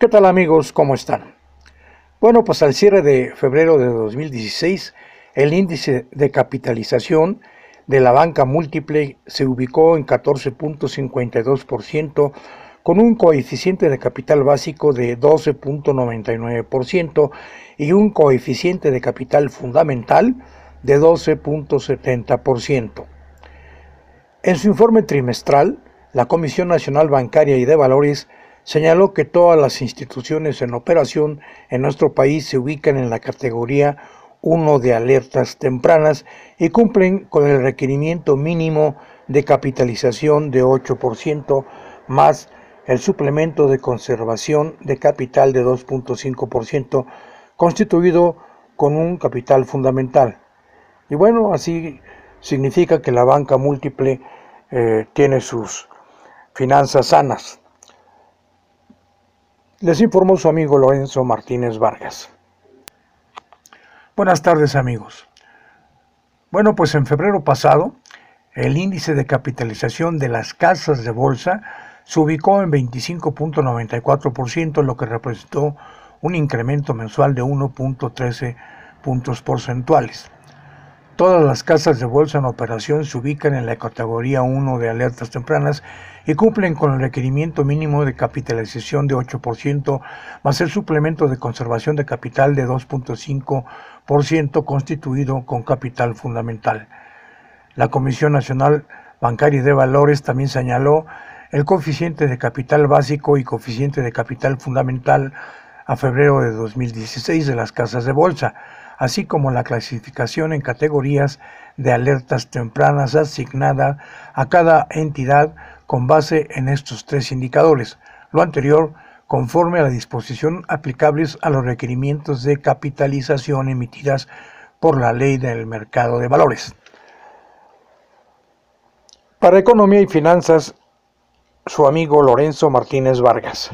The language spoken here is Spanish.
¿Qué tal amigos? ¿Cómo están? Bueno, pues al cierre de febrero de 2016, el índice de capitalización de la banca múltiple se ubicó en 14.52% con un coeficiente de capital básico de 12.99% y un coeficiente de capital fundamental de 12.70%. En su informe trimestral, la Comisión Nacional Bancaria y de Valores señaló que todas las instituciones en operación en nuestro país se ubican en la categoría 1 de alertas tempranas y cumplen con el requerimiento mínimo de capitalización de 8% más el suplemento de conservación de capital de 2.5% constituido con un capital fundamental. Y bueno, así significa que la banca múltiple eh, tiene sus finanzas sanas. Les informó su amigo Lorenzo Martínez Vargas. Buenas tardes amigos. Bueno, pues en febrero pasado, el índice de capitalización de las casas de bolsa se ubicó en 25.94%, lo que representó un incremento mensual de 1.13 puntos porcentuales. Todas las casas de bolsa en operación se ubican en la categoría 1 de alertas tempranas y cumplen con el requerimiento mínimo de capitalización de 8%, más el suplemento de conservación de capital de 2.5% constituido con capital fundamental. La Comisión Nacional Bancaria de Valores también señaló el coeficiente de capital básico y coeficiente de capital fundamental a febrero de 2016 de las casas de bolsa así como la clasificación en categorías de alertas tempranas asignada a cada entidad con base en estos tres indicadores. Lo anterior conforme a la disposición aplicables a los requerimientos de capitalización emitidas por la ley del mercado de valores. Para Economía y Finanzas, su amigo Lorenzo Martínez Vargas.